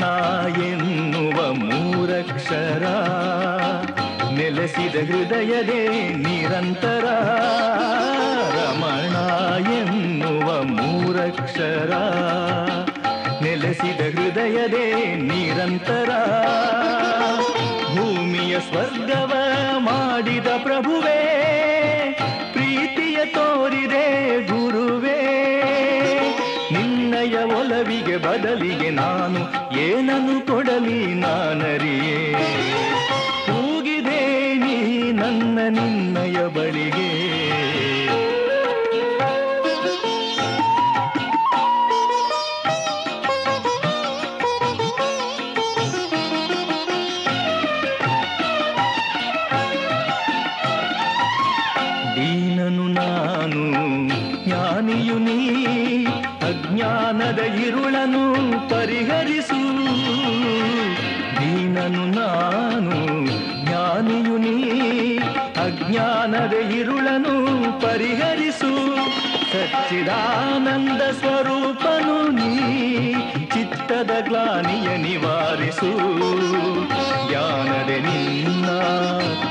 ರಮಣ ಎನ್ನುವ ಮೂರಕ್ಷರ. ನೆಲೆಸಿದ ಹೃದಯದೇ ನಿರಂತರ. ರಮಣ ಎನ್ನುವ ಮೂರಕ್ಷರ. ನೆಲೆಸಿದ ಹೃದಯದೇ ನಿರಂತರ. ಭೂಮಿಯ ಸ್ವರ್ಗವ ಮಾಡಿದ ಪ್ರಭುವೇ, ಪ್ರೀತಿಯ ತೋರಿದೆ ಗುರುವೇ ಒಲವಿಗೆ ಬದಲಿಗೆ ನಾನು ಏನನ್ನು ಕೊಡಲಿ ನಾನರಿಯೇ? ಕೂಗಿದೆ ನೀ ನನ್ನ ನಿನ್ನಯ ಬಳಿಗೆ. ಪರಿಹರಿಸು. ಸಚ್ಚಿದಾನಂದ ಸ್ವರೂಪನು ನೀ, ಚಿತ್ತದ ಗ್ಲಾನಿಯ ನಿವಾರಿಸು. ಜ್ಞಾನದೆ ನಿನ್ನ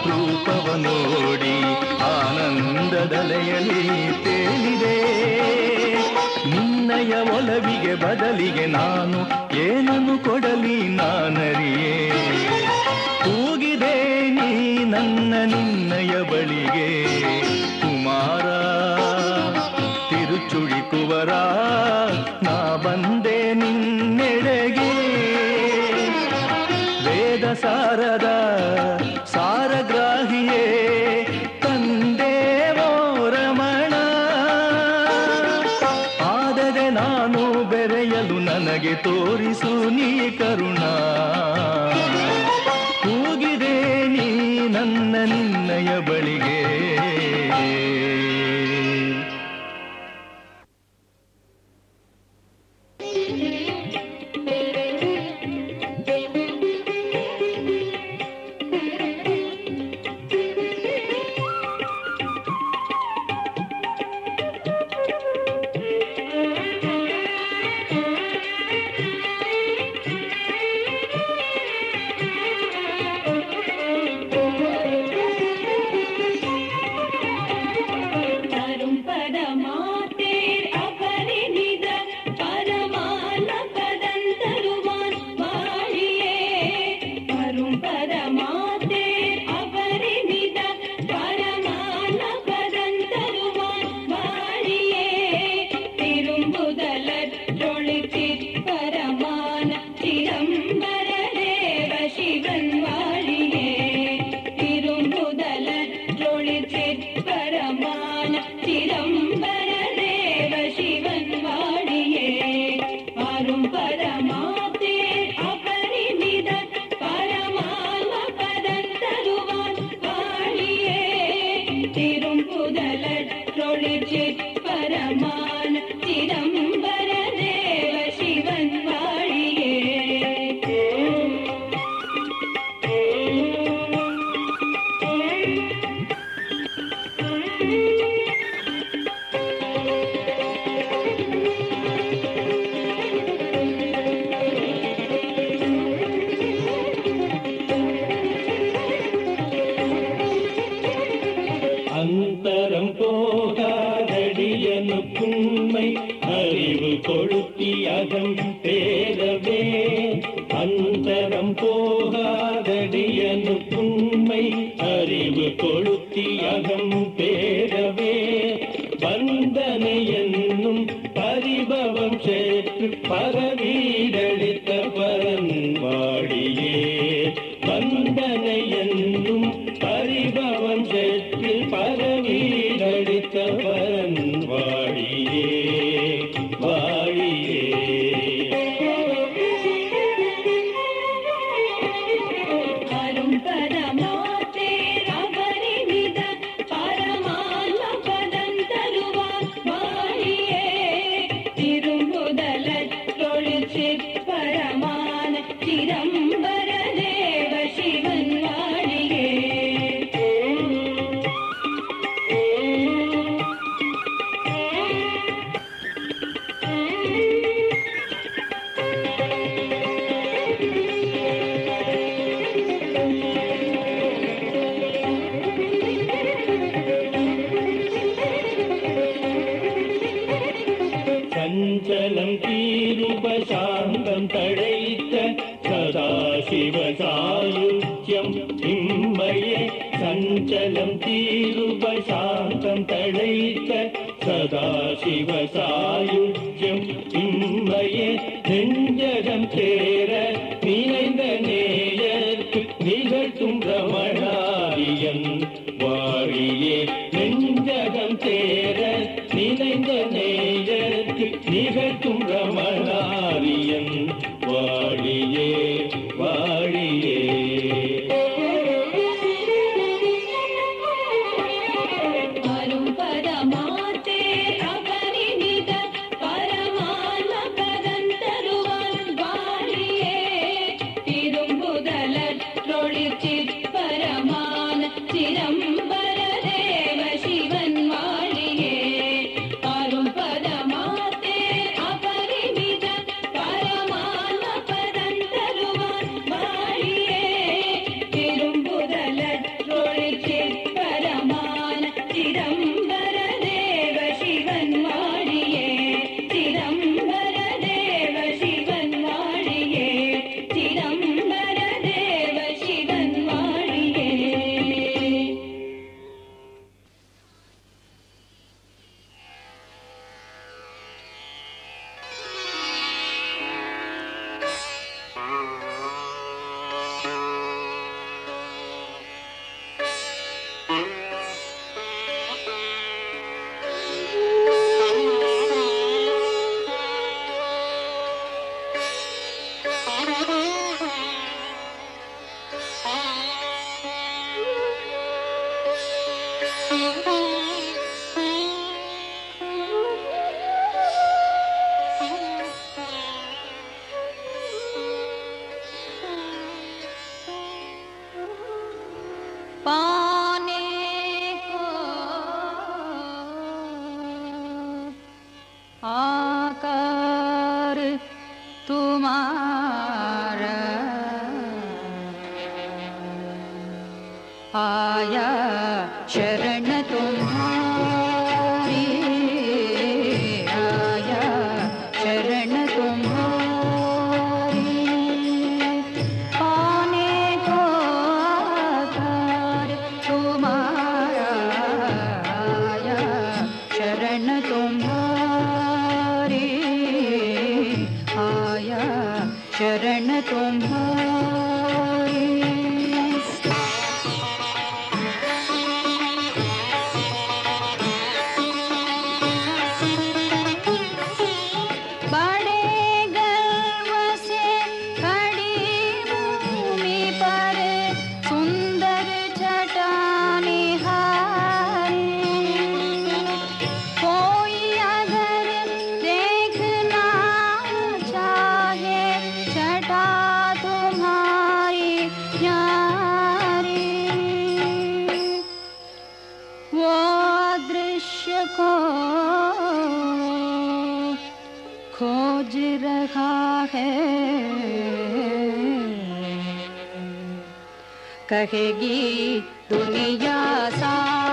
ರೂಪವ ನೋಡಿ ಆನಂದದಲೆಯಲಿ ತೇಲಿದೆ. ನಿನ್ನಯ ಒಲವಿಗೆ ಬದಲಿಗೆ ನಾನು ಏನನ್ನು ಕೊಡಲಿ ನಾನರಿಯೇ? ಕೂಗಿದೆ ನೀ ನನ್ನ ನಿನ್ನಯ ಬಳಿಗೆ. குமாரா திருச்சுழி குவரா நா வந்தே நின்னெழகே வேத சாரதா பரன் வாழியே Oh. کہے گی دنیا سا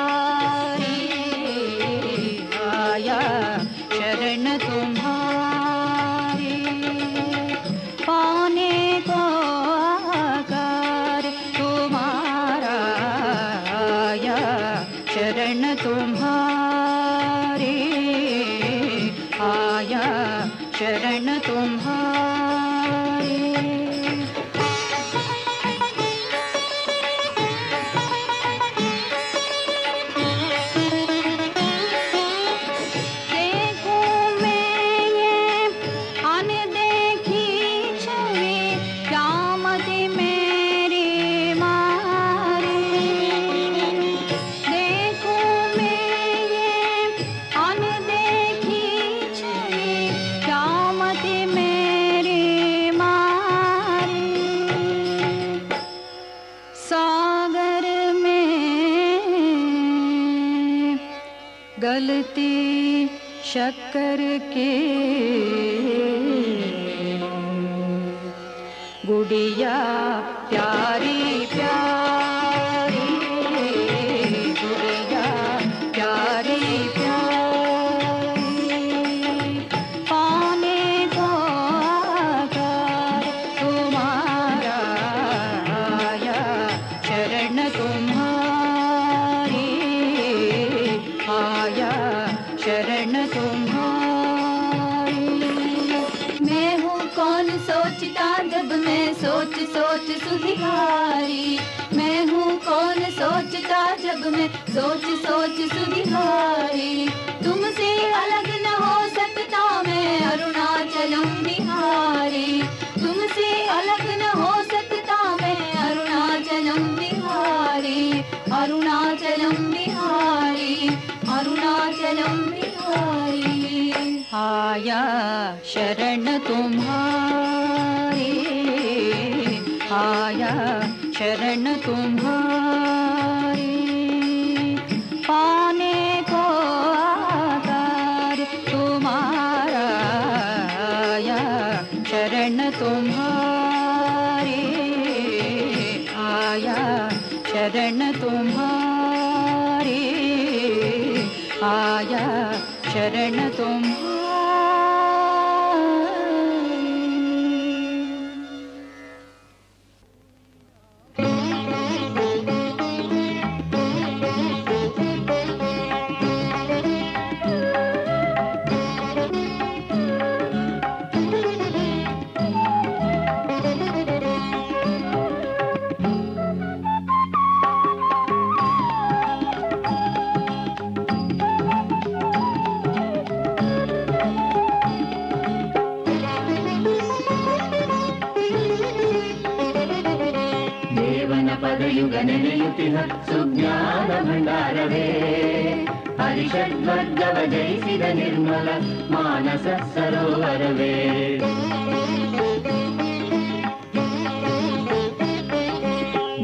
ನೆನೆಯುತ್ತಿಹ ಸುಜ್ಞಾನ ಭಂಡಾರವೇ ಹರಿಷದ್ವರ್ಗವ ಜಯಿಸಿದ ನಿರ್ಮಲ ಮಾನಸ ಸರೋವರವೇ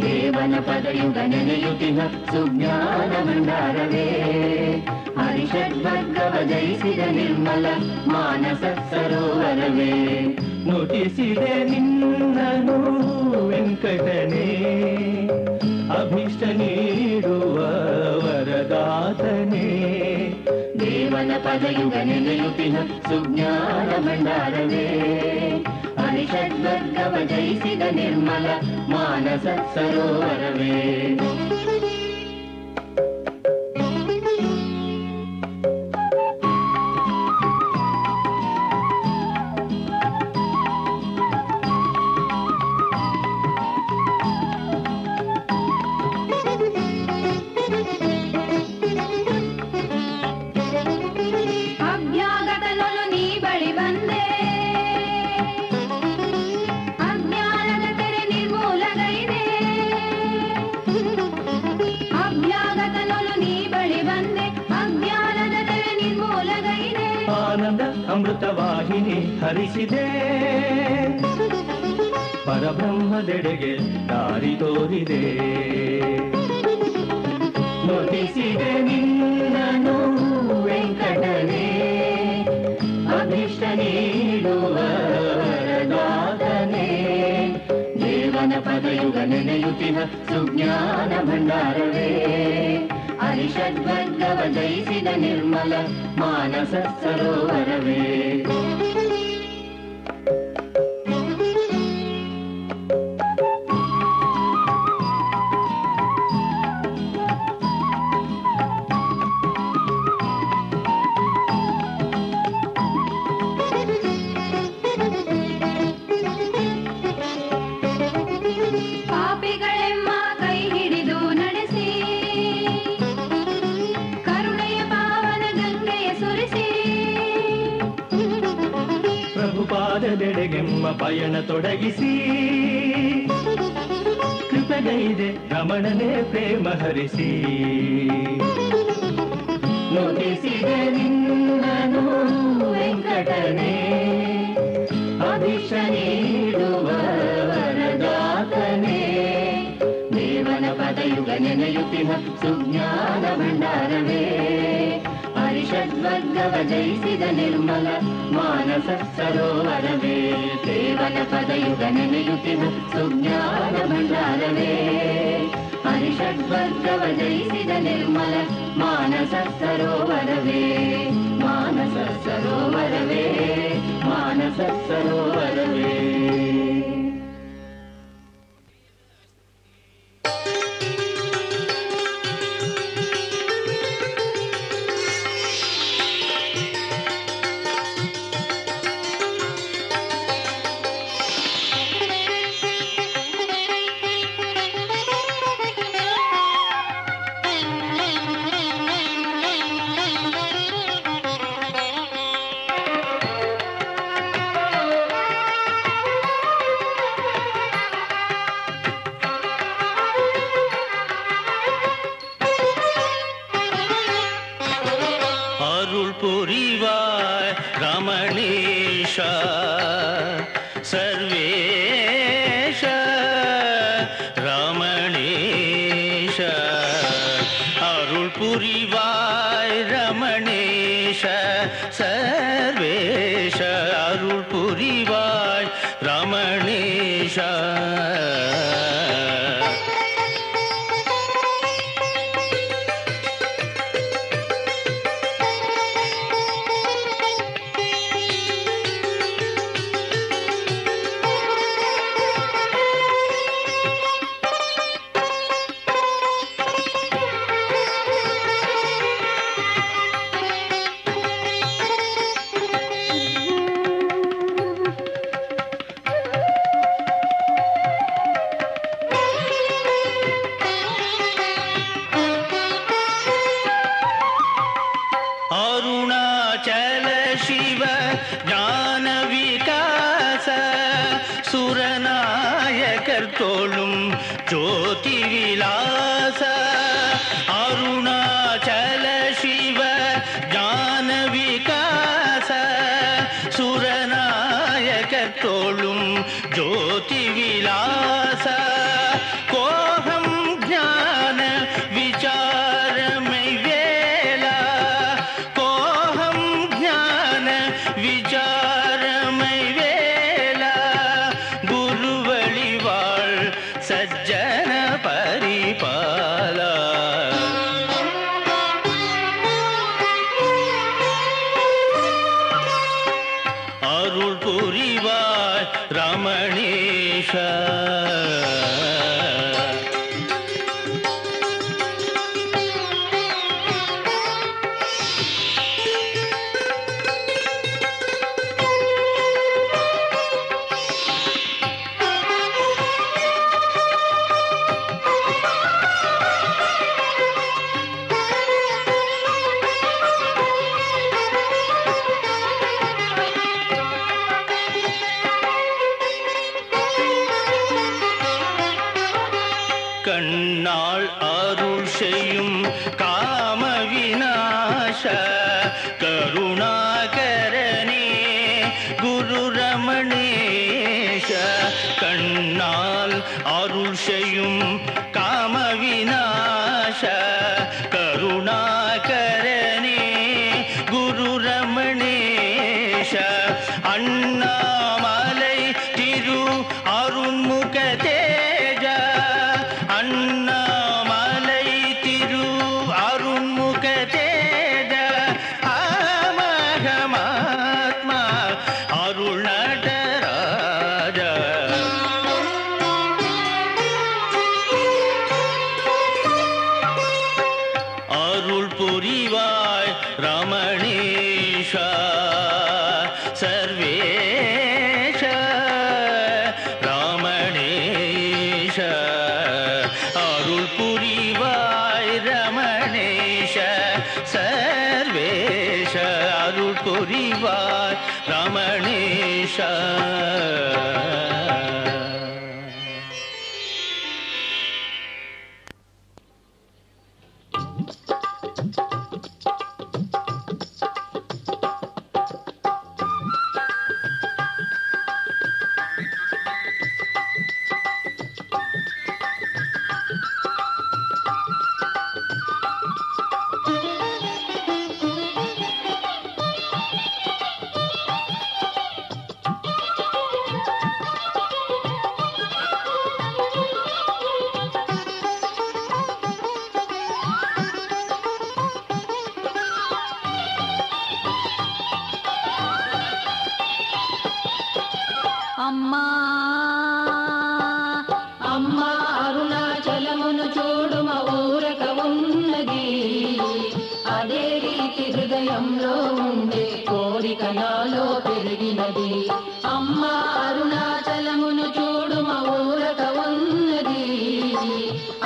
ದೇವನ ಪದಯುಗ ನೆನೆಯುತ್ತಿಹ ಸುಜ್ಞಾನ ಭಂಡಾರವೇ ಹರಿಷದ್ವರ್ಗವ ಜಯಿಸಿದ ನಿರ್ಮಲ ಮಾನಸ ಸರೋವರವೇ ನುಡಿಸಿದೆ ನಿನ್ನನು ವೆಂಕಟನೇ ಅಭಿಷ್ಟ ನೀಡುವ ವರದಾತನೇ ದೇವನ ಪದಯುಗ ನೆನೆಯುತ್ತಿಹ ಸುಜ್ಞಾನ ಭಂಡಾರವೇ ಹರಿಷದ್ವರ್ಗವ ಜಯಿಸಿದ ನಿರ್ಮಲ ಮಾನಸ ಸರೋವರವೇ ವಾಹಿನಿ ಹರಿಸಿದೆ. ಪರಬ್ರಹ್ಮದೆಡೆಗೆ ದಾರಿ ತೋರಿದೆ. ನೋಟಿಸಿದೆ ನಿನ್ನನು ವೆಂಕಟನೇ. ಅಭಿಷ್ಟ ನೀಡುವ ದೇವನ ಪದಯುಗ ನೆನೆಯುತ್ತಿನ ಸುಜ್ಞಾನ ಭಂಡಾರವೇ. ಹರಿಷದ್ವರ್ಗವ ಜಯಿಸಿದ ನಿರ್ಮಲ ಮಾನಸ ಸರೋವರವೇ. ತೊಡಗಿಸಿ. ಕೃಪೆಗೈದೆ ರಮಣನೆ ಪ್ರೇಮ ಹರಿಸಿ. ನುಡಿಸಿದೆ ನಿನ್ನನು ವೆಂಕಟನೇ. ಅಭಿಷ ನೀಡುವ ವರದಾತನೇ ದೇವನ ಪದಯುಗ ನೆನೆಯುತ್ತಿನ ಸುಜ್ಞಾನ ಭಂಡಾರವೇ. षड्वर्गव जयिसिद निर्मल मानस सरोवरवे केवल पदयुग ನೆನೆಯುತ್ತಿನ ಸುಜ್ಞಾನ ಭಂಡಾರವೇ ಹರಿಷಡ್ವರ್ಗವ ಜಯಿಸಿದ ನಿರ್ಮಲ ಮಾನಸ ಸರೋವರವೇ ಮಾನಸ ಸರೋವರವೇ ಮಾನಸ ಸರೋವರವೇ அருள் புரிவாய் ரமணேஷ சர்வ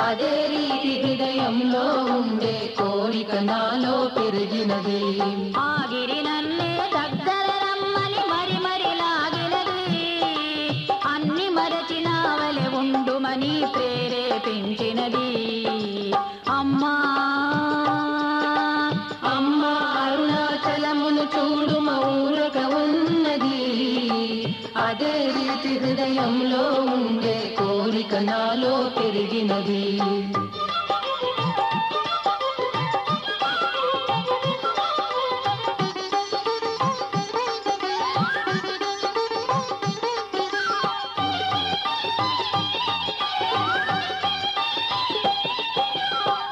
అదే రీతి హృదయంలో ఉండే కోరిక నాలో పెరిగినది. ఆగిరి నన్నే దగ్గర రమ్మని మరి మరి లాగినది. అన్ని మరచిన వలె ఉండుమని ప్రేరేపించినది. అమ్మా అమ్మ అరుణాచలమును చూడు ఊరక ఉన్నది. అదే రీతి హృదయంలో ఉండే నాలో పెరిగినది.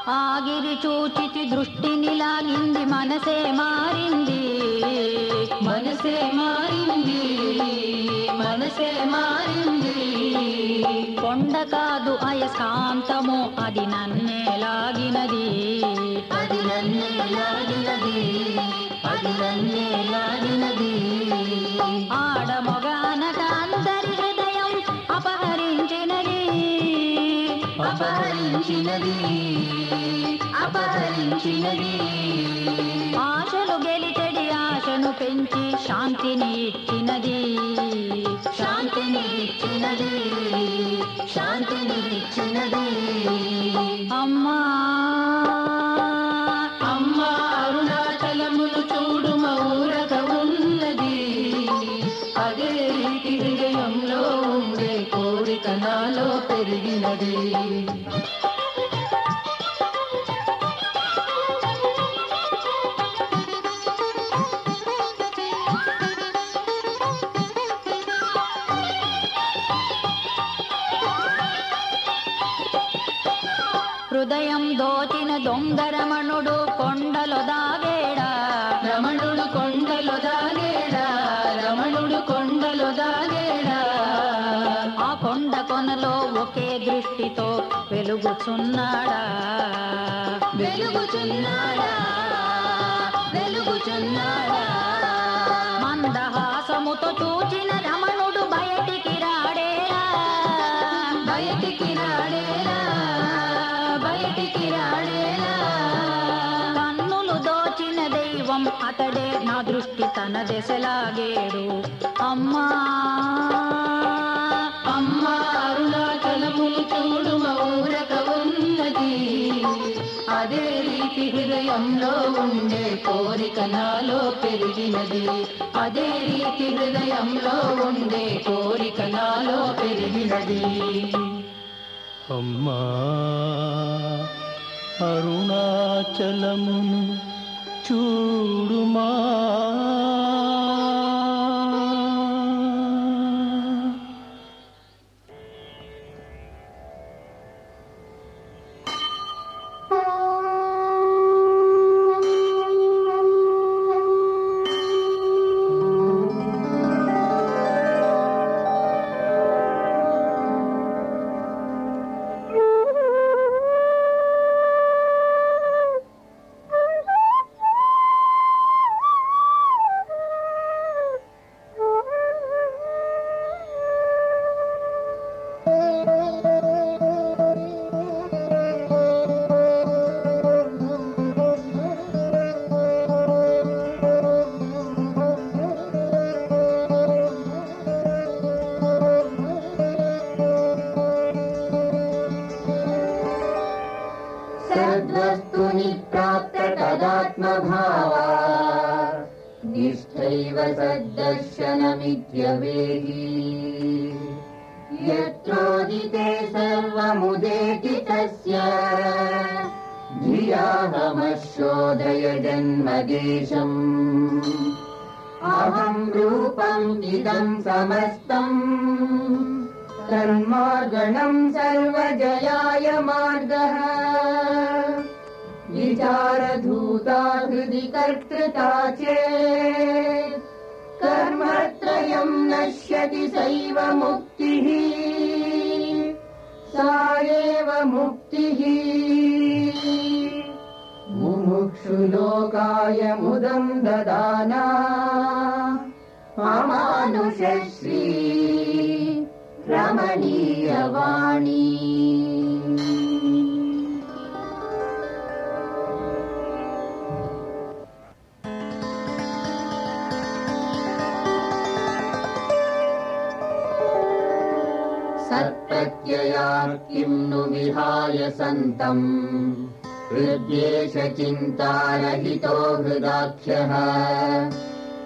ఆగిరి చూచితి దృష్టిని లాగింది మనసే మారింది. మనసే మారింది. మనసే మారింది. కొండ కాదు అయస్కాంతము అది నన్నే లాగినది. అది నన్నే లాగినది. అది నన్నే లాగినది. ఆడమొగానక అందరి హృదయం అపహరించినది. అపహరించినది. అపహరించినది. ఆశలు గెలిచెడి ఆశను పెంచి శాంతిని ఇచ్చినది. శాంతిని ఇచ్చినది శాంతిని ఇచ్చినది అమ్మా అమ్మ అరుణాచలమును చూడు ఊరక ఉన్నది. అదే రీతి హృదయంలో ఉండే కోరిక నాలో పెరిగినది. హృదయం దోచిన దొంగరమణుడు కొండలో దాగేడా. రమణుడు కొండలో దాగేడా. రమణుడు కొండలో దాగేడా. ఆ కొండ కొనలో ఒకే దృష్టితో వెలుగుచున్నాడా. వెలుగుచున్నాడా. వెలుగుచున్నాడా. మందహాసముతో చూచిన రమణుడు బయటికి రాడేరా బయటికి రాడేలా బయటికి రాడేలా కన్నులు దోచిన దైవం అతడే నా దృష్టి తన దశలాగేడు అమ్మా అమ్మ అరుణాచలమును చూడు ఊరక ఉన్నది. అదే రీతి హృదయంలో ఉండే కోరిక నాలో పెరిగినది. అదే రీతి హృదయంలో ఉండే కోరిక నాలో పెరిగినది. అమ్మా. అరుణాచలమును చూడుమా अहम् रूपम् इदम् समस्तम्। तन्मार्गणम् सर्वजयाय मार्गः। विचारधूता हृदि कर्तृता चेत्। कर्मत्रयम् नश्यति सैव मुक्तिः। सा एव मुक्तिः मुमुक्षुलोकाय मुदम् ददाना अमानुषश्री रमणीयवाणी। सत्प्रत्ययात् किम् नु विहाय सन्तम् हृद्येष चिन्तारहितो हृदाख्यः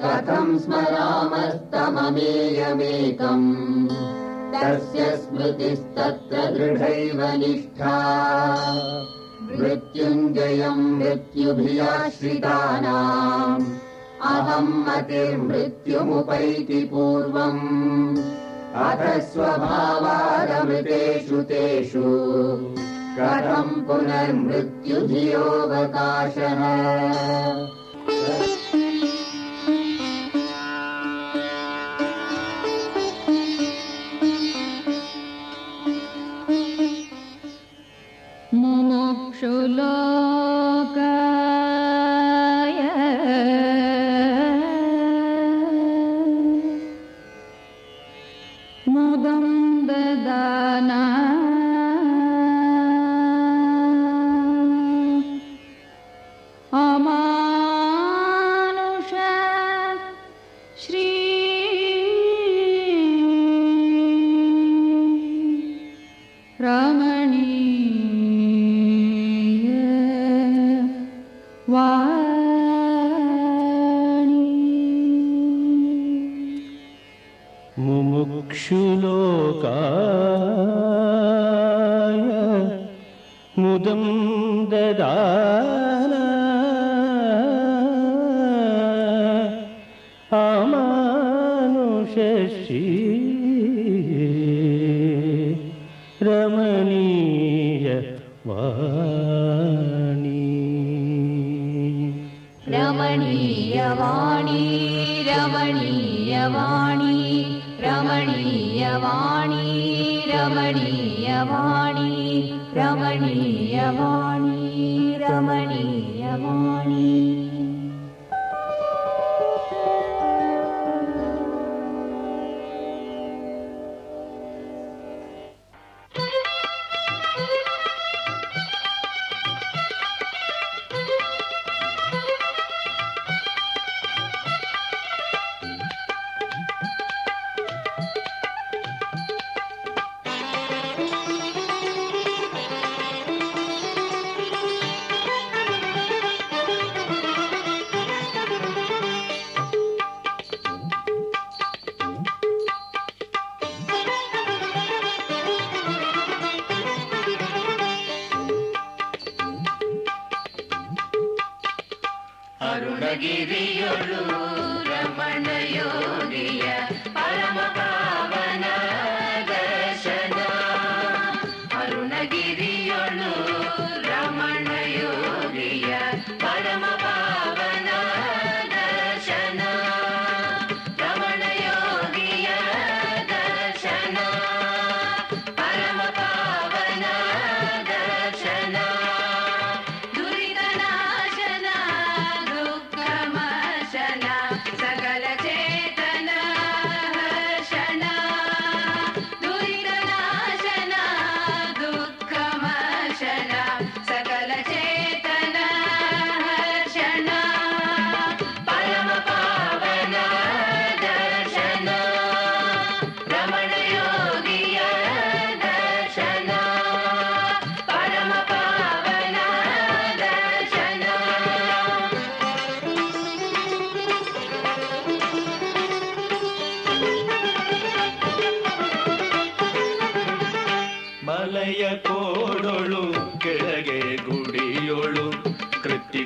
कथम् स्मरामस्तममेयमेकम्? तस्य स्मृतिस्तत्र दृढैव निष्ठा। मृत्युञ्जयम् मृत्युभियाश्रितानाम्। अहम् मतिर्मृत्युमुपैति पूर्वम्। अथ स्वभावादमृतेषु तेषु कथम् पुनर्मृत्युधियोऽवकाशः रमणीयवाणी रमणीयवाणी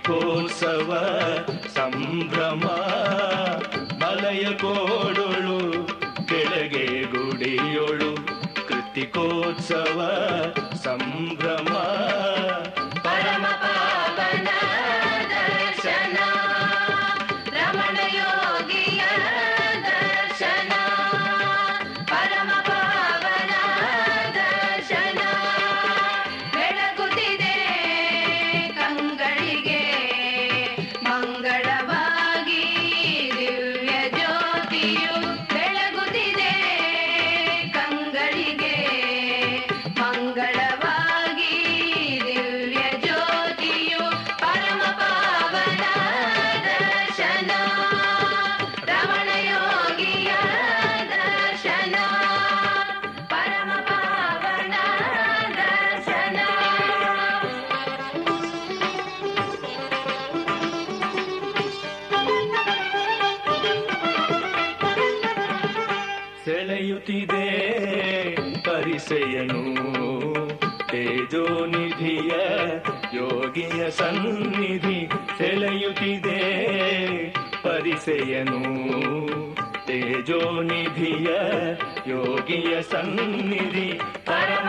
ಕೃತಿಕೋತ್ಸವ ಸಂಭ್ರಮ ಮಲಯ ಕೋಡೊಳು ಕೆಳಗೆ ಗುಡಿಯೊಳು ಕೃತಿಕೋತ್ಸವ ಸಂಭ್ರಮ. ಪರಿಸೆಯನು ತೇಜೋನಿಧಿಯ ಯೋಗಿಯ ಸನ್ನಿಧಿ ಸೆಳೆಯುತ್ತಿದೆ ಪರಿಸೆಯನು ತೇಜೋನಿಧಿಯ ಯೋಗಿಯ ಸನ್ನಿಧಿ ಪರಮ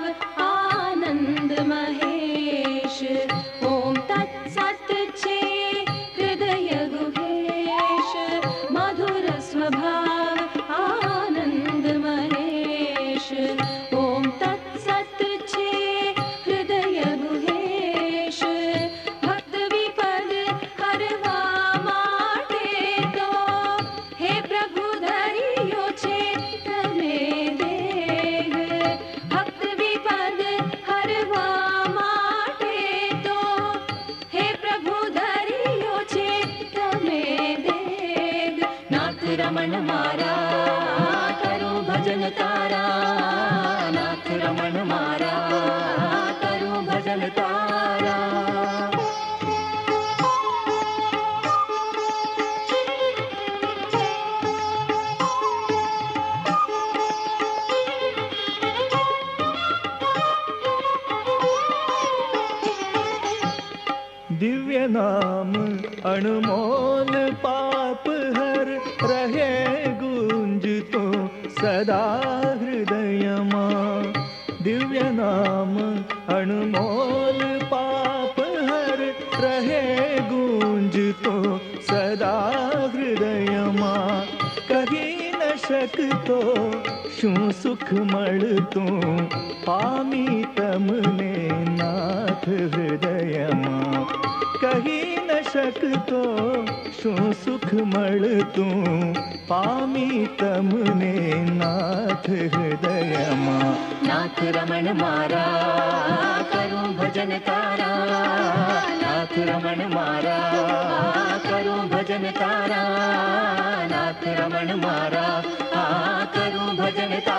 انمول پاپ ہر رہے گونج تو سدا ہردیما دیویہ نام انمول پاپ ہر رہے گونج تو سدا ہردیما کہیں نہ شک تو شوں سکھ مل تو پامی تم نے ناتھ ہردیما کہیں शकतो शु सुख तामि तमने नाथ हृदयमा नाथ रमण मारा भजन तारा। नाथ रमण मारा भजनकारा नाथ रमण मारा भजनता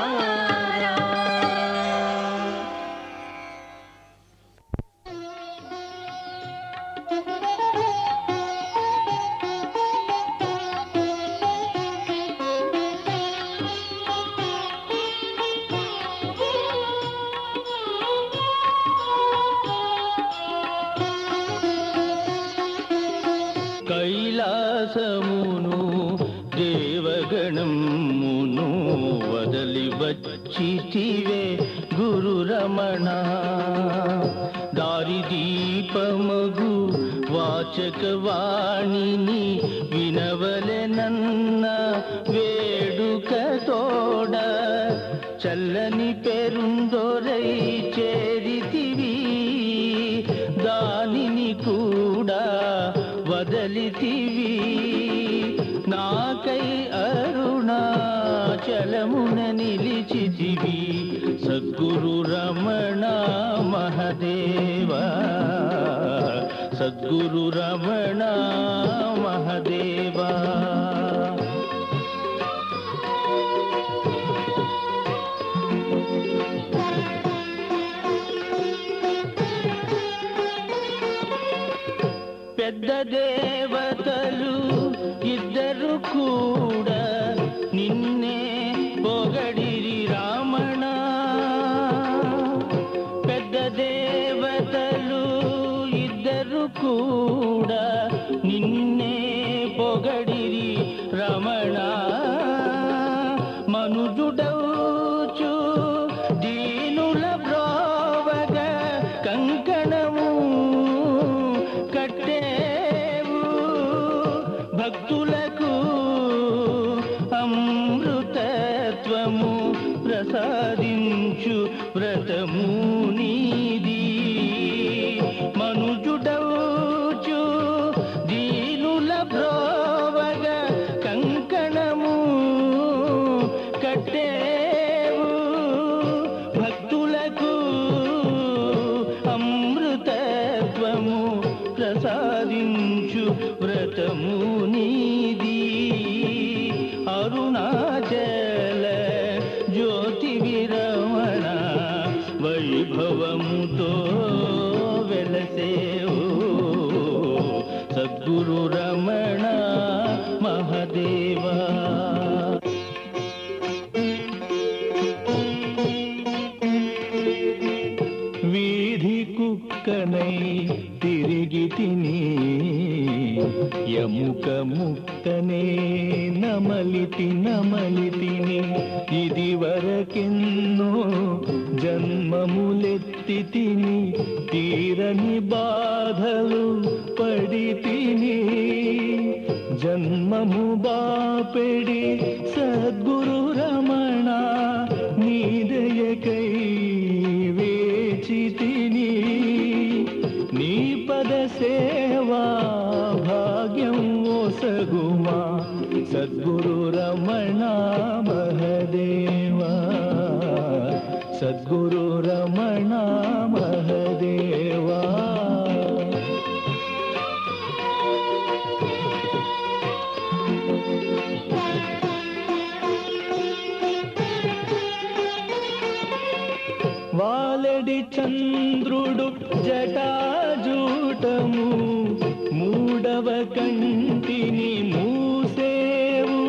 వాచక వాణిని వినవలెనన్న వేడుకతోడ. చల్లని పెరుందొరై చేరితివి దానిని కూడా వదలితివి. నాకై అరుణాచలమున నిలిచితివి సద్గురు రమణ మహదేవా. సద్గురు రమణ మహదేవా. పెద్ద దేవతలు ఇద్దరు కూడా రవిచంద్రుడు జటాజూటము మూడవ కంటిని మూసేవు.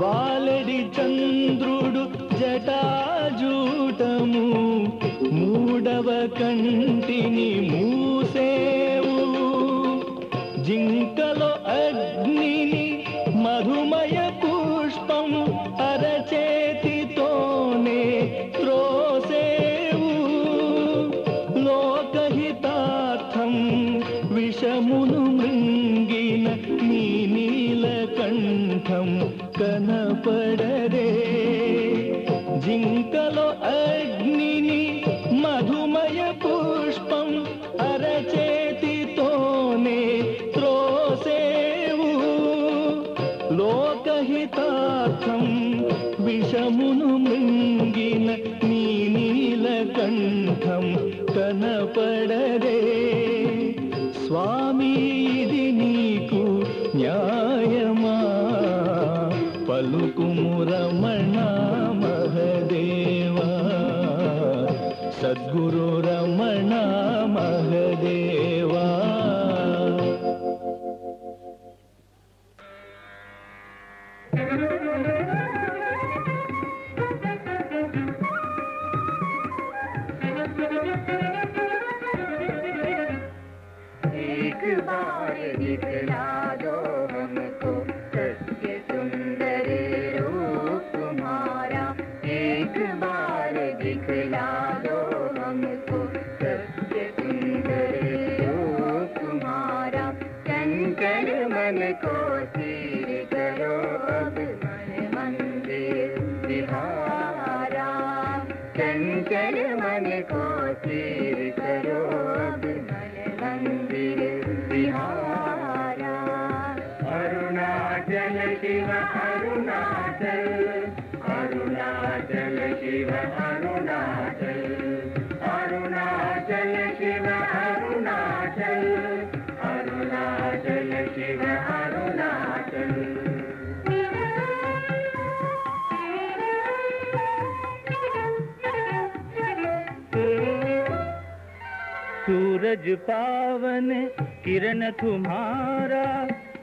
వాలడి చంద్రుడు జటాజూటము మూడవ కంటిని మూ تمہارا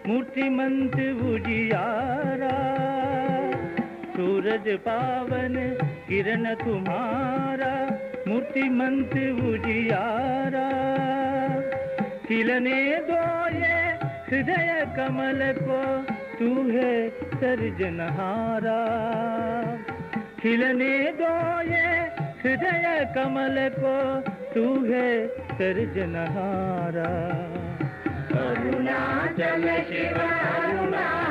مورتی منت بڑی سورج پاون کن تمہارا مورتی منت بڑی کھلنے دوائیں ہدیہ کمل کو تھی سرجنہ کھلنے دوائیں ہدیہ کمل کو تے سرجنہارا जना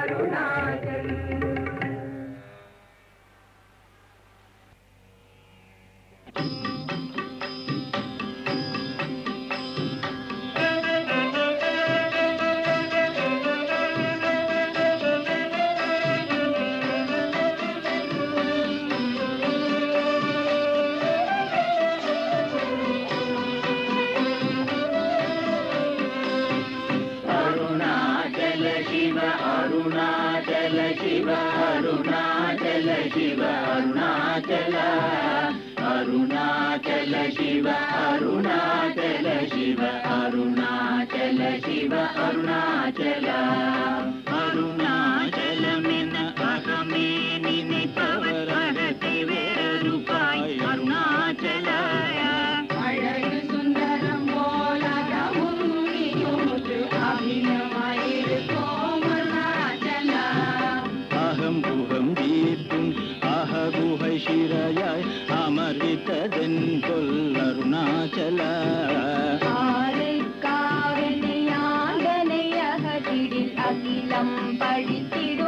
Thank you.